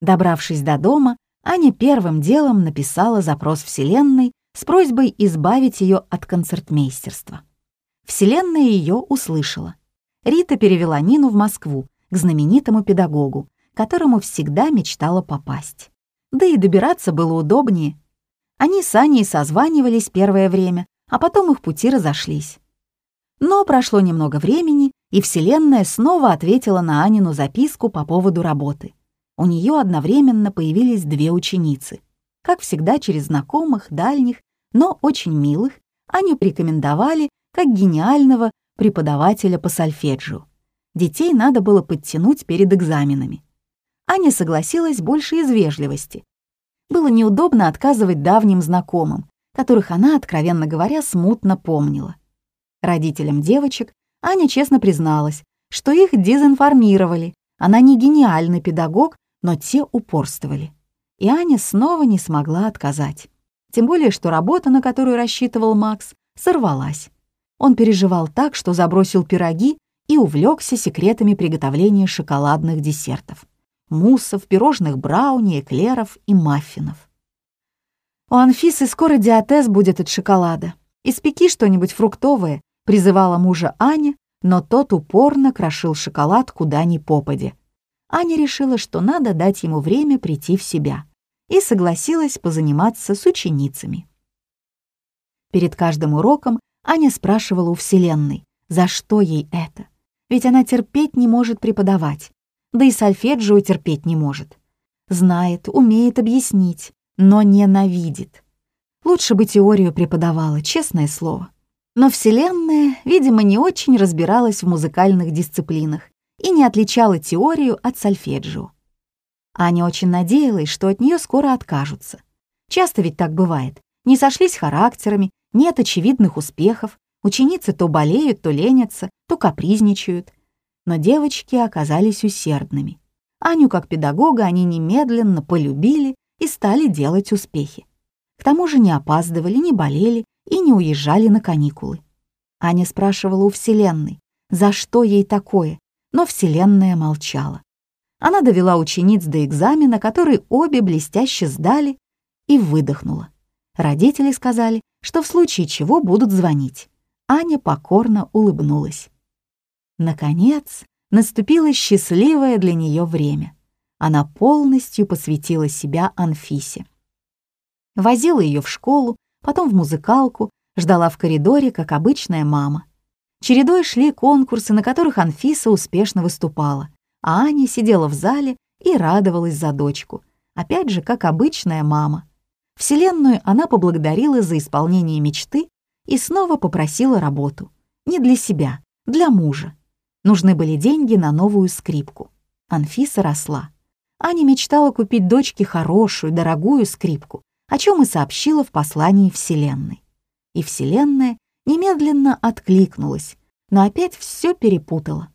Добравшись до дома, Аня первым делом написала запрос Вселенной с просьбой избавить ее от концертмейстерства. Вселенная ее услышала. Рита перевела Нину в Москву, к знаменитому педагогу, которому всегда мечтала попасть. Да и добираться было удобнее. Они с Аней созванивались первое время, а потом их пути разошлись. Но прошло немного времени, и Вселенная снова ответила на Анину записку по поводу работы у нее одновременно появились две ученицы. Как всегда, через знакомых, дальних, но очень милых, Аню порекомендовали как гениального преподавателя по сольфеджио. Детей надо было подтянуть перед экзаменами. Аня согласилась больше из вежливости. Было неудобно отказывать давним знакомым, которых она, откровенно говоря, смутно помнила. Родителям девочек Аня честно призналась, что их дезинформировали. Она не гениальный педагог, но те упорствовали. И Аня снова не смогла отказать. Тем более, что работа, на которую рассчитывал Макс, сорвалась. Он переживал так, что забросил пироги и увлекся секретами приготовления шоколадных десертов. Муссов, пирожных брауни, эклеров и маффинов. «У Анфисы скоро диатез будет от шоколада. Испеки что-нибудь фруктовое», — призывала мужа Аня, но тот упорно крошил шоколад куда ни попадя. Аня решила, что надо дать ему время прийти в себя, и согласилась позаниматься с ученицами. Перед каждым уроком Аня спрашивала у Вселенной, за что ей это, ведь она терпеть не может преподавать, да и сольфеджио терпеть не может. Знает, умеет объяснить, но ненавидит. Лучше бы теорию преподавала, честное слово. Но Вселенная, видимо, не очень разбиралась в музыкальных дисциплинах и не отличала теорию от сольфеджио. Аня очень надеялась, что от нее скоро откажутся. Часто ведь так бывает. Не сошлись характерами, нет очевидных успехов, ученицы то болеют, то ленятся, то капризничают. Но девочки оказались усердными. Аню как педагога они немедленно полюбили и стали делать успехи. К тому же не опаздывали, не болели и не уезжали на каникулы. Аня спрашивала у Вселенной, за что ей такое, но Вселенная молчала. Она довела учениц до экзамена, который обе блестяще сдали, и выдохнула. Родители сказали, что в случае чего будут звонить. Аня покорно улыбнулась. Наконец, наступило счастливое для нее время. Она полностью посвятила себя Анфисе. Возила ее в школу, потом в музыкалку, ждала в коридоре, как обычная мама. Чередой шли конкурсы, на которых Анфиса успешно выступала, а Аня сидела в зале и радовалась за дочку. Опять же, как обычная мама. Вселенную она поблагодарила за исполнение мечты и снова попросила работу. Не для себя, для мужа. Нужны были деньги на новую скрипку. Анфиса росла. Аня мечтала купить дочке хорошую, дорогую скрипку, о чем и сообщила в послании Вселенной. И Вселенная немедленно откликнулась, но опять все перепутала.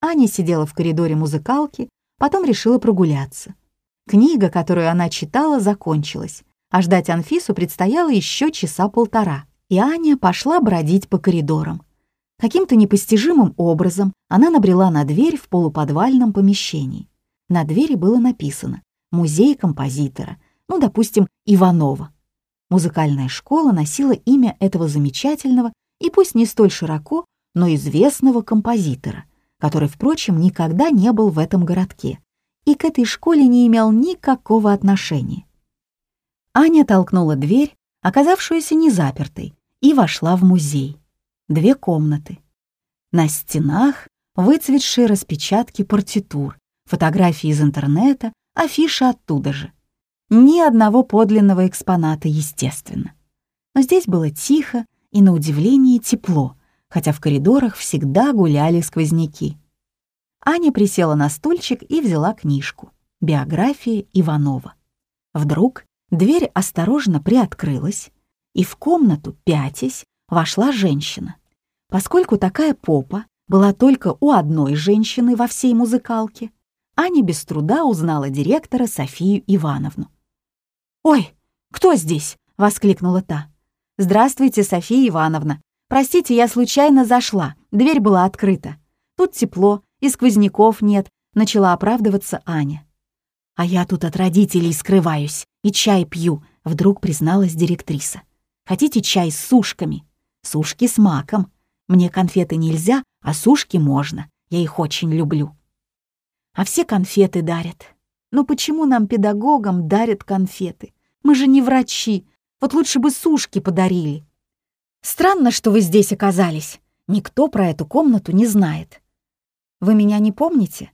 Аня сидела в коридоре музыкалки, потом решила прогуляться. Книга, которую она читала, закончилась, а ждать Анфису предстояло еще часа полтора, и Аня пошла бродить по коридорам. Каким-то непостижимым образом она набрела на дверь в полуподвальном помещении. На двери было написано «Музей композитора», ну, допустим, Иванова. Музыкальная школа носила имя этого замечательного и пусть не столь широко, но известного композитора, который, впрочем, никогда не был в этом городке и к этой школе не имел никакого отношения. Аня толкнула дверь, оказавшуюся незапертой, и вошла в музей. Две комнаты. На стенах выцветшие распечатки партитур, фотографии из интернета, афиши оттуда же — ни одного подлинного экспоната, естественно. Но здесь было тихо и, на удивление, тепло, хотя в коридорах всегда гуляли сквозняки. Аня присела на стульчик и взяла книжку «Биография Иванова». Вдруг дверь осторожно приоткрылась, и в комнату, пятясь, вошла женщина. Поскольку такая попа была только у одной женщины во всей музыкалке, Аня без труда узнала директора Софию Ивановну. «Ой, кто здесь?» — воскликнула та. «Здравствуйте, София Ивановна. Простите, я случайно зашла, дверь была открыта. Тут тепло, и сквозняков нет», — начала оправдываться Аня. «А я тут от родителей скрываюсь и чай пью», — вдруг призналась директриса. «Хотите чай с сушками?» «Сушки с маком. Мне конфеты нельзя, а сушки можно. Я их очень люблю». «А все конфеты дарят. Но почему нам, педагогам, дарят конфеты? Мы же не врачи. Вот лучше бы сушки подарили». «Странно, что вы здесь оказались. Никто про эту комнату не знает. Вы меня не помните?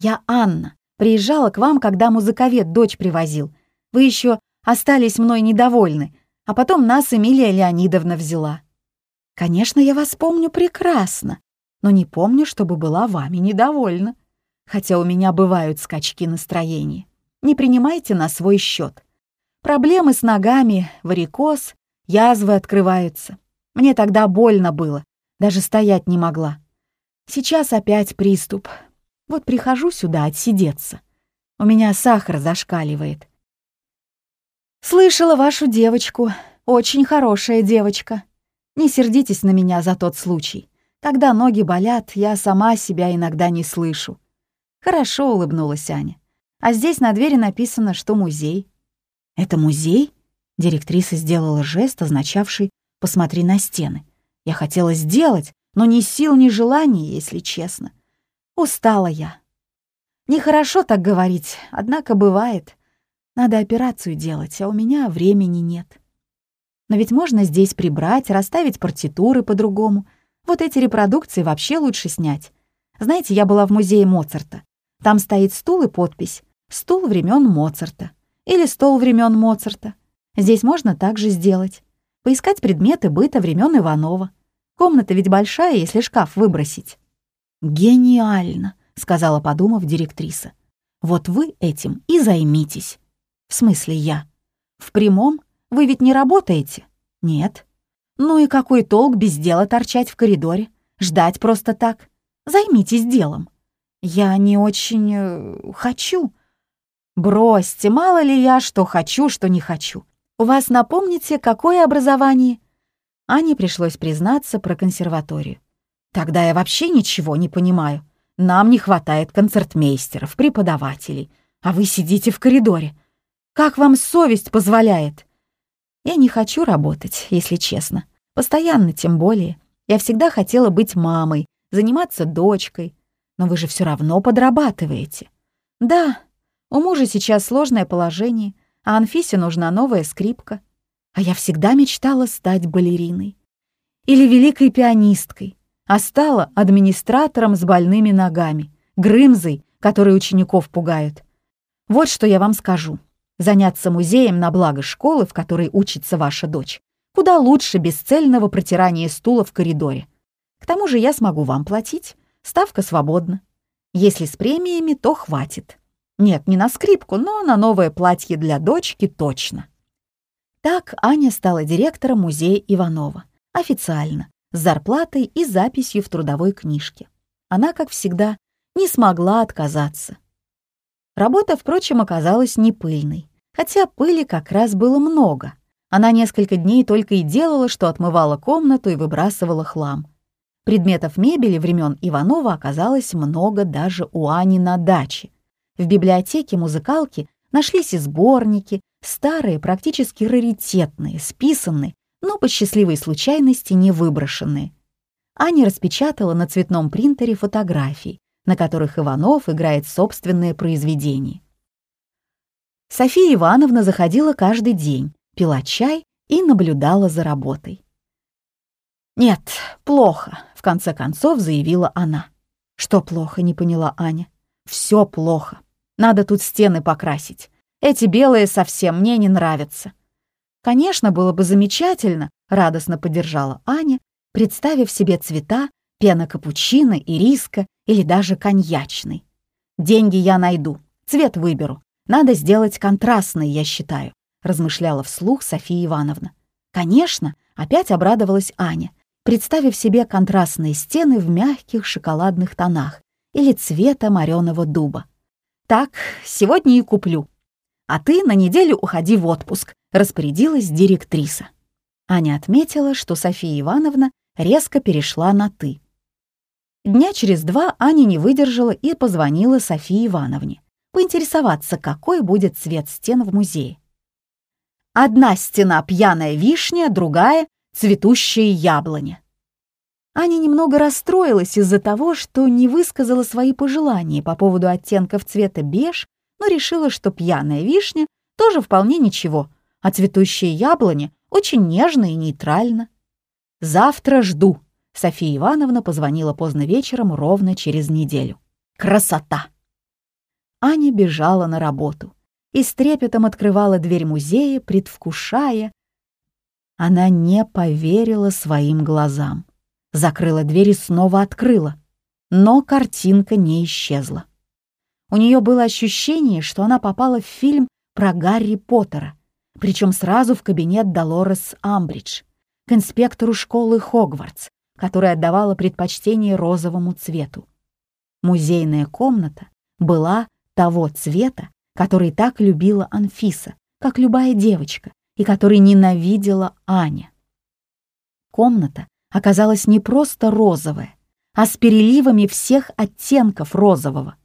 Я Анна. Приезжала к вам, когда музыковед дочь привозил. Вы еще остались мной недовольны, а потом нас Эмилия Леонидовна взяла. Конечно, я вас помню прекрасно, но не помню, чтобы была вами недовольна. Хотя у меня бывают скачки настроения. Не принимайте на свой счет. Проблемы с ногами, варикоз, язвы открываются. Мне тогда больно было, даже стоять не могла. Сейчас опять приступ. Вот прихожу сюда отсидеться. У меня сахар зашкаливает. Слышала вашу девочку. Очень хорошая девочка. Не сердитесь на меня за тот случай. Когда ноги болят, я сама себя иногда не слышу. Хорошо, улыбнулась Аня. А здесь на двери написано, что музей. Это музей? Директриса сделала жест, означавший «посмотри на стены». Я хотела сделать, но ни сил, ни желания, если честно. Устала я. Нехорошо так говорить, однако бывает. Надо операцию делать, а у меня времени нет. Но ведь можно здесь прибрать, расставить партитуры по-другому. Вот эти репродукции вообще лучше снять. Знаете, я была в музее Моцарта. Там стоит стул и подпись «Стул времен Моцарта» или «Стол времен Моцарта». Здесь можно также сделать. Поискать предметы быта времен Иванова. Комната ведь большая, если шкаф выбросить. «Гениально», — сказала, подумав директриса. «Вот вы этим и займитесь». «В смысле я?» «В прямом вы ведь не работаете?» «Нет». «Ну и какой толк без дела торчать в коридоре? Ждать просто так? Займитесь делом». «Я не очень... Э, хочу». «Бросьте, мало ли я что хочу, что не хочу. У вас, напомните, какое образование?» Ане пришлось признаться про консерваторию. «Тогда я вообще ничего не понимаю. Нам не хватает концертмейстеров, преподавателей, а вы сидите в коридоре. Как вам совесть позволяет?» Я не хочу работать, если честно. Постоянно, тем более. Я всегда хотела быть мамой, заниматься дочкой. Но вы же все равно подрабатываете. Да, у мужа сейчас сложное положение, а Анфисе нужна новая скрипка. А я всегда мечтала стать балериной. Или великой пианисткой, а стала администратором с больными ногами, грымзой, которые учеников пугают. Вот что я вам скажу. Заняться музеем на благо школы, в которой учится ваша дочь, куда лучше бесцельного протирания стула в коридоре. К тому же я смогу вам платить, ставка свободна. Если с премиями, то хватит. Нет, не на скрипку, но на новое платье для дочки точно. Так Аня стала директором музея Иванова. Официально, с зарплатой и записью в трудовой книжке. Она, как всегда, не смогла отказаться. Работа, впрочем, оказалась не пыльной, хотя пыли как раз было много. Она несколько дней только и делала, что отмывала комнату и выбрасывала хлам. Предметов мебели времен Иванова оказалось много даже у Ани на даче. В библиотеке музыкалки нашлись и сборники, старые, практически раритетные, списанные, но по счастливой случайности не выброшенные. Аня распечатала на цветном принтере фотографии, на которых Иванов играет собственное произведение. София Ивановна заходила каждый день, пила чай и наблюдала за работой. «Нет, плохо», — в конце концов заявила она. «Что плохо?» — не поняла Аня. «Все плохо. Надо тут стены покрасить. Эти белые совсем мне не нравятся». «Конечно, было бы замечательно», — радостно поддержала Аня, представив себе цвета пена капучино, ириска или даже коньячный. «Деньги я найду, цвет выберу. Надо сделать контрастный, я считаю», — размышляла вслух София Ивановна. «Конечно», — опять обрадовалась Аня, представив себе контрастные стены в мягких шоколадных тонах или цвета мореного дуба. «Так, сегодня и куплю. А ты на неделю уходи в отпуск», — распорядилась директриса. Аня отметила, что София Ивановна резко перешла на «ты». Дня через два Аня не выдержала и позвонила Софии Ивановне. поинтересоваться, какой будет цвет стен в музее. Одна стена пьяная вишня, другая — цветущая яблоня. Аня немного расстроилась из-за того, что не высказала свои пожелания по поводу оттенков цвета беж, но решила, что пьяная вишня тоже вполне ничего, а цветущая яблоня очень нежно и нейтрально. «Завтра жду», — София Ивановна позвонила поздно вечером ровно через неделю. «Красота!» Аня бежала на работу и с трепетом открывала дверь музея, предвкушая. Она не поверила своим глазам. Закрыла дверь и снова открыла. Но картинка не исчезла. У нее было ощущение, что она попала в фильм про Гарри Поттера, причем сразу в кабинет Долорес Амбридж, к инспектору школы Хогвартс, которая отдавала предпочтение розовому цвету. Музейная комната была того цвета, который так любила Анфиса, как любая девочка, и который ненавидела Аня. Комната оказалась не просто розовая, а с переливами всех оттенков розового.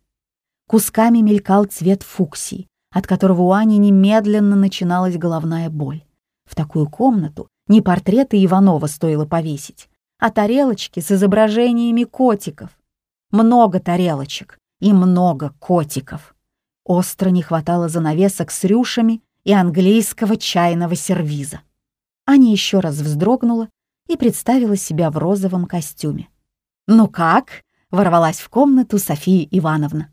Кусками мелькал цвет фуксии, от которого у Ани немедленно начиналась головная боль. В такую комнату не портреты Иванова стоило повесить, а тарелочки с изображениями котиков. Много тарелочек и много котиков. Остро не хватало занавесок с рюшами и английского чайного сервиза. Аня еще раз вздрогнула и представила себя в розовом костюме. «Ну как?» — ворвалась в комнату София Ивановна.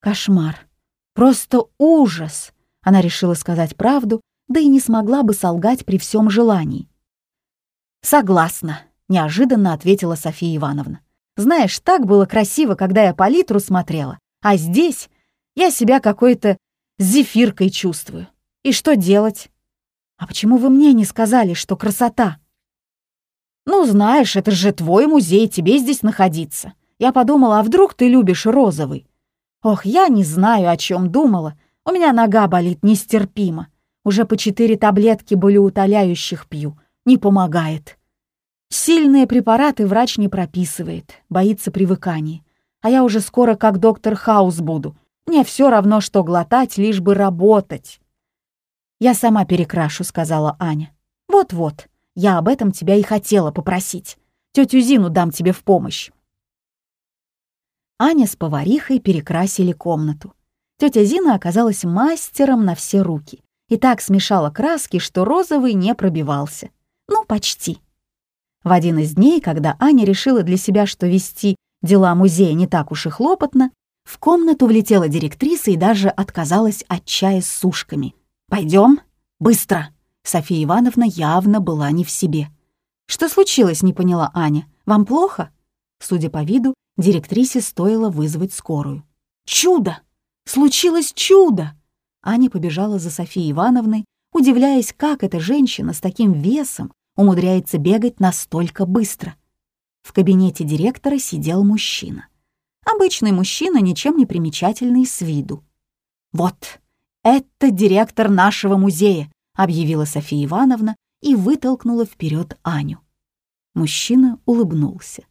«Кошмар! Просто ужас!» Она решила сказать правду, да и не смогла бы солгать при всем желании. «Согласна», — неожиданно ответила София Ивановна. «Знаешь, так было красиво, когда я палитру смотрела, а здесь я себя какой-то зефиркой чувствую. И что делать? А почему вы мне не сказали, что красота?» «Ну, знаешь, это же твой музей, тебе здесь находиться. Я подумала, а вдруг ты любишь розовый?» «Ох, я не знаю, о чем думала. У меня нога болит нестерпимо. Уже по четыре таблетки болеутоляющих пью. Не помогает. Сильные препараты врач не прописывает, боится привыканий. А я уже скоро как доктор Хаус буду. Мне все равно, что глотать, лишь бы работать». «Я сама перекрашу», — сказала Аня. «Вот-вот». Я об этом тебя и хотела попросить. Тетю Зину дам тебе в помощь». Аня с поварихой перекрасили комнату. Тетя Зина оказалась мастером на все руки и так смешала краски, что розовый не пробивался. Ну, почти. В один из дней, когда Аня решила для себя, что вести дела музея не так уж и хлопотно, в комнату влетела директриса и даже отказалась от чая с сушками. «Пойдем, быстро!» София Ивановна явно была не в себе. «Что случилось?» — не поняла Аня. «Вам плохо?» Судя по виду, директрисе стоило вызвать скорую. «Чудо! Случилось чудо!» Аня побежала за Софией Ивановной, удивляясь, как эта женщина с таким весом умудряется бегать настолько быстро. В кабинете директора сидел мужчина. Обычный мужчина, ничем не примечательный с виду. «Вот, это директор нашего музея», объявила София Ивановна и вытолкнула вперед Аню. Мужчина улыбнулся.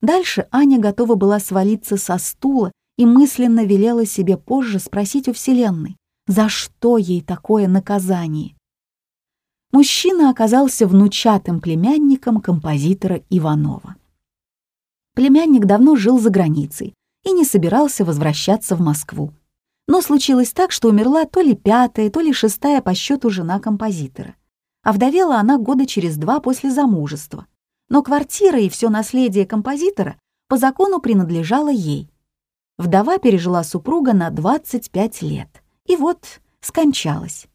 Дальше Аня готова была свалиться со стула и мысленно велела себе позже спросить у Вселенной, за что ей такое наказание. Мужчина оказался внучатым племянником композитора Иванова. Племянник давно жил за границей и не собирался возвращаться в Москву. Но случилось так, что умерла то ли пятая, то ли шестая по счету жена композитора. А вдовела она года через два после замужества. Но квартира и все наследие композитора по закону принадлежало ей. Вдова пережила супруга на 25 лет. И вот скончалась.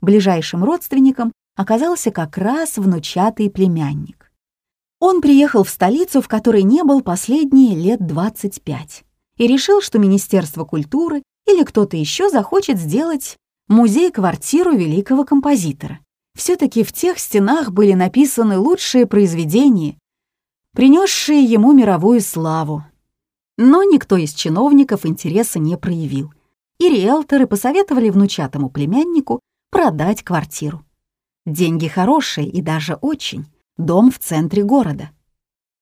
Ближайшим родственником оказался как раз внучатый племянник. Он приехал в столицу, в которой не был последние лет 25, и решил, что Министерство культуры или кто-то еще захочет сделать музей-квартиру великого композитора. Все-таки в тех стенах были написаны лучшие произведения, принесшие ему мировую славу. Но никто из чиновников интереса не проявил, и риэлторы посоветовали внучатому племяннику продать квартиру. Деньги хорошие и даже очень, дом в центре города.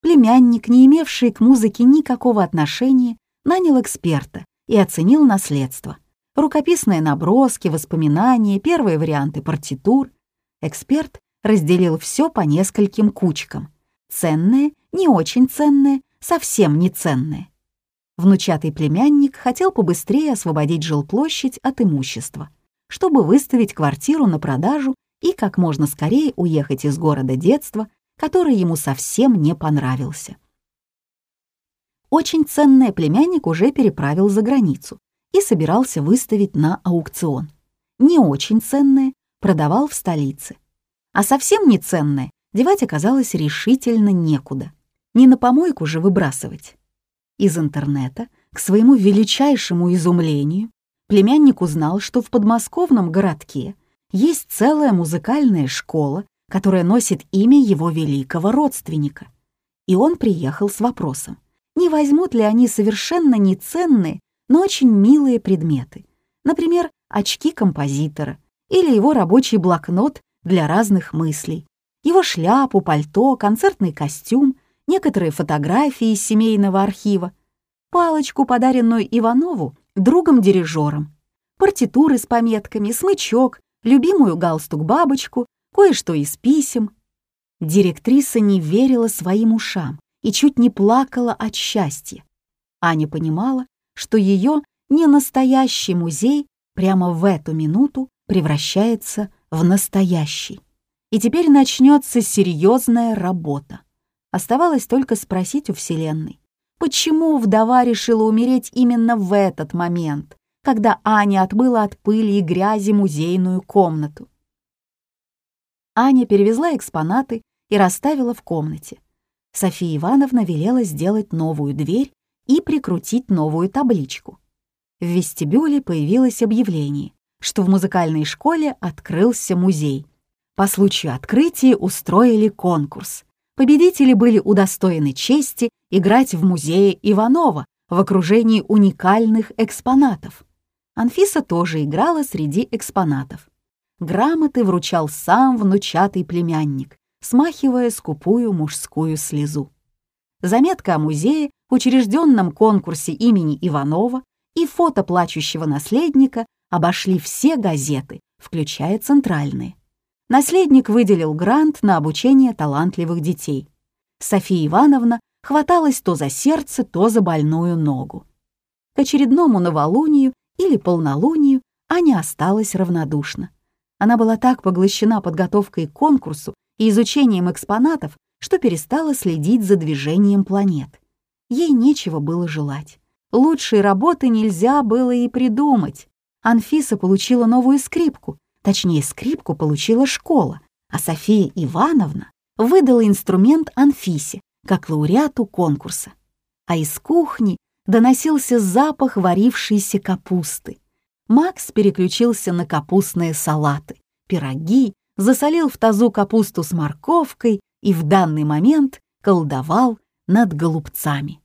Племянник, не имевший к музыке никакого отношения, нанял эксперта, и оценил наследство. Рукописные наброски, воспоминания, первые варианты партитур. Эксперт разделил все по нескольким кучкам. Ценное, не очень ценное, совсем не ценное. Внучатый племянник хотел побыстрее освободить жилплощадь от имущества, чтобы выставить квартиру на продажу и как можно скорее уехать из города детства, который ему совсем не понравился. Очень ценное племянник уже переправил за границу и собирался выставить на аукцион. Не очень ценное продавал в столице. А совсем не ценное девать оказалось решительно некуда. Не на помойку же выбрасывать. Из интернета, к своему величайшему изумлению, племянник узнал, что в подмосковном городке есть целая музыкальная школа, которая носит имя его великого родственника. И он приехал с вопросом, не возьмут ли они совершенно неценные, но очень милые предметы, например, очки композитора или его рабочий блокнот для разных мыслей, его шляпу, пальто, концертный костюм, некоторые фотографии из семейного архива, палочку, подаренную Иванову другом-дирижером, партитуры с пометками, смычок, любимую галстук-бабочку, кое-что из писем. Директриса не верила своим ушам и чуть не плакала от счастья. Аня понимала, что ее не настоящий музей прямо в эту минуту превращается в настоящий. И теперь начнется серьезная работа. Оставалось только спросить у Вселенной, почему вдова решила умереть именно в этот момент, когда Аня отмыла от пыли и грязи музейную комнату. Аня перевезла экспонаты и расставила в комнате. София Ивановна велела сделать новую дверь и прикрутить новую табличку. В вестибюле появилось объявление, что в музыкальной школе открылся музей. По случаю открытия устроили конкурс. Победители были удостоены чести играть в музее Иванова в окружении уникальных экспонатов. Анфиса тоже играла среди экспонатов. Грамоты вручал сам внучатый племянник, смахивая скупую мужскую слезу. Заметка о музее, учрежденном конкурсе имени Иванова и фото плачущего наследника обошли все газеты, включая центральные. Наследник выделил грант на обучение талантливых детей. София Ивановна хваталась то за сердце, то за больную ногу. К очередному новолунию или полнолунию Аня осталась равнодушна. Она была так поглощена подготовкой к конкурсу и изучением экспонатов, что перестала следить за движением планет. Ей нечего было желать. Лучшей работы нельзя было и придумать. Анфиса получила новую скрипку, точнее, скрипку получила школа, а София Ивановна выдала инструмент Анфисе как лауреату конкурса. А из кухни доносился запах варившейся капусты. Макс переключился на капустные салаты, пироги, засолил в тазу капусту с морковкой и в данный момент колдовал над голубцами.